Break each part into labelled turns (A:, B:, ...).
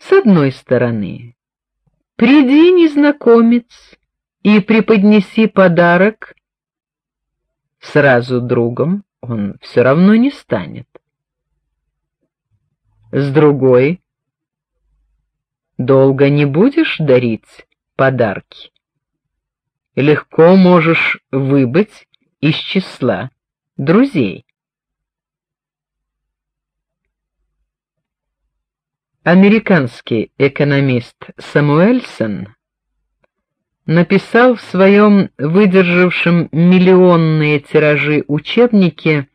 A: С одной стороны, приди, незнакомец, и преподнеси подарок сразу другом, он все равно не станет. С другой, долго не будешь дарить подарки. Легко можешь выбыть из числа друзей. Американский экономист Самуэльсон написал в своем выдержавшем миллионные тиражи учебнике,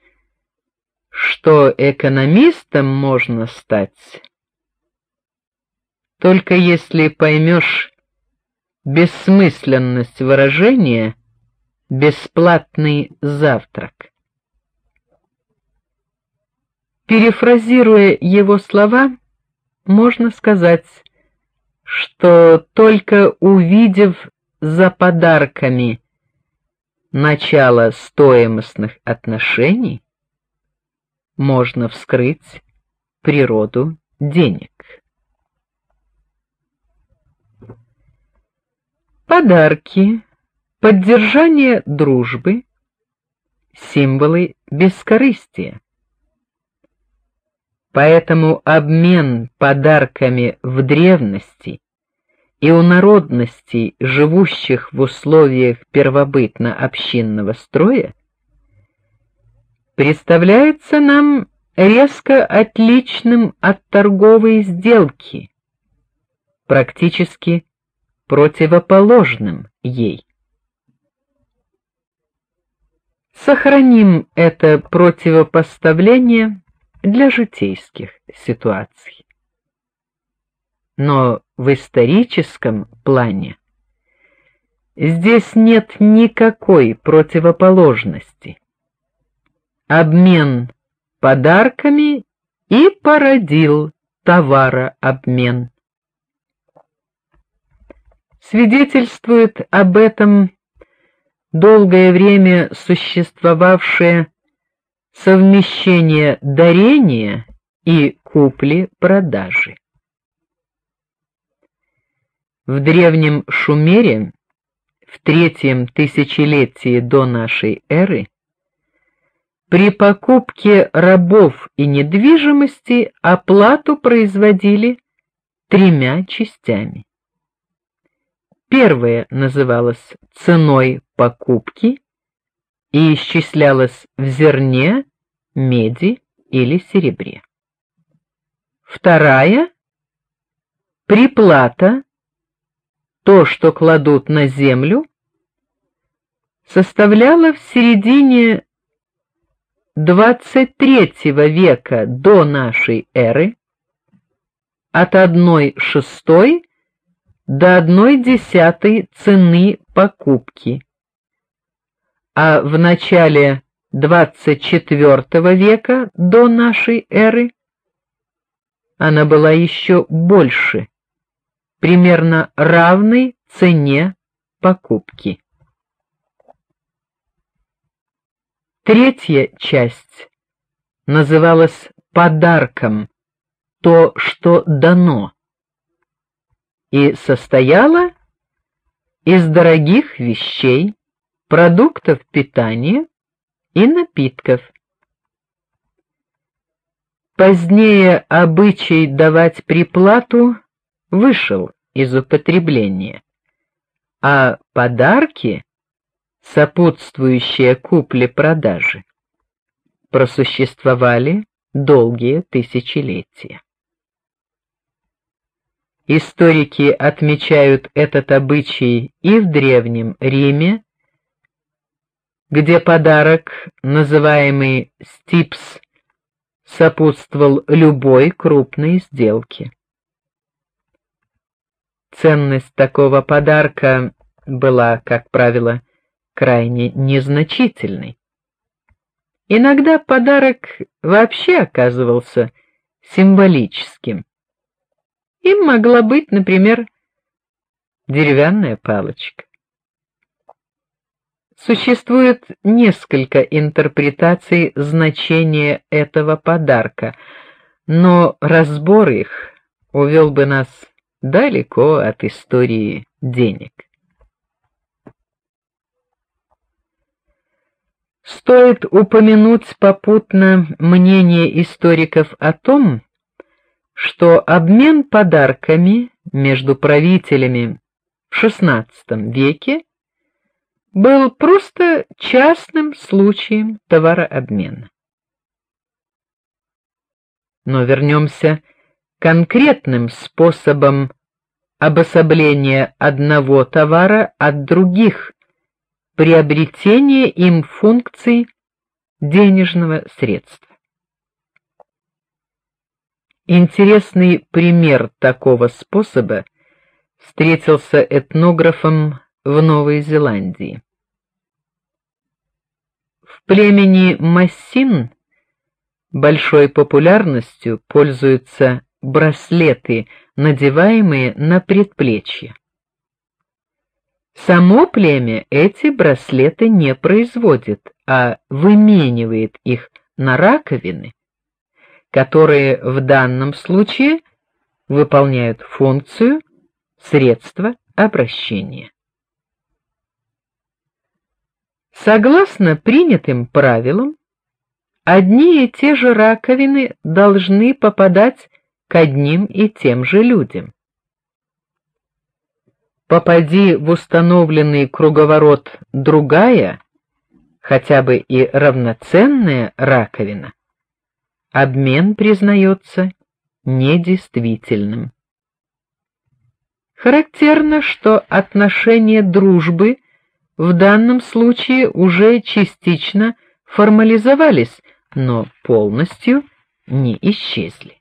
A: что экономистом можно стать только если поймешь бессмысленность выражения бесплатный завтрак. Перефразируя его слова, можно сказать, что только увидев за подарками начало стоимостных отношений, можно вскрыть природу денег. Подарки, поддержание дружбы, символы бескорыстия. Поэтому обмен подарками в древности и у народностей, живущих в условиях первобытно-общинного строя, представляется нам резко отличным от торговой сделки, практически противоположным ей. Сохраним это противопоставление для житейских ситуаций. Но в историческом плане здесь нет никакой противоположности. Обмен подарками и породил товарообмен. Свидетельствует об этом долгое время существовавшее совмещение дарения и купли-продажи. В древнем Шумере в третьем тысячелетии до нашей эры при покупке рабов и недвижимости оплату производили тремя частями. Первая называлась ценой покупки и исчислялась в зерне, меди или серебре. Вторая приплата, то, что кладут на землю, составляла в середине 23 века до нашей эры от 1 шестой до одной десятой цены покупки. А в начале 24 века до нашей эры она была еще больше, примерно равной цене покупки. Третья часть называлась подарком, то, что дано и состояла из дорогих вещей, продуктов питания и напитков. Позднее обычай давать приплату вышел из употребления, а подарки, сопутствующие купле-продаже, просуществовали долгие тысячелетия. Историки отмечают этот обычай и в древнем Риме, где подарок, называемый стипс, сопутствовал любой крупной сделке. Ценность такого подарка была, как правило, крайне незначительной. Иногда подарок вообще оказывался символическим. Им могла быть, например, деревянная палочка. Существует несколько интерпретаций значения этого подарка, но разбор их увел бы нас далеко от истории денег. Стоит упомянуть попутно мнение историков о том, что обмен подарками между правителями в XVI веке был просто частным случаем товарообмена. Но вернемся к конкретным способам обособления одного товара от других приобретение им функций денежного средства. Интересный пример такого способа встретился этнографом в Новой Зеландии. Племени Массин большой популярностью пользуются браслеты, надеваемые на предплечья. Само племя эти браслеты не производит, а выменивает их на раковины, которые в данном случае выполняют функцию средства обращения. Согласно принятым правилам, одни и те же раковины должны попадать к одним и тем же людям попади в установленный круговорот другая, хотя бы и равноценная раковина, обмен признается недействительным. Характерно, что отношения дружбы в данном случае уже частично формализовались, но полностью не исчезли.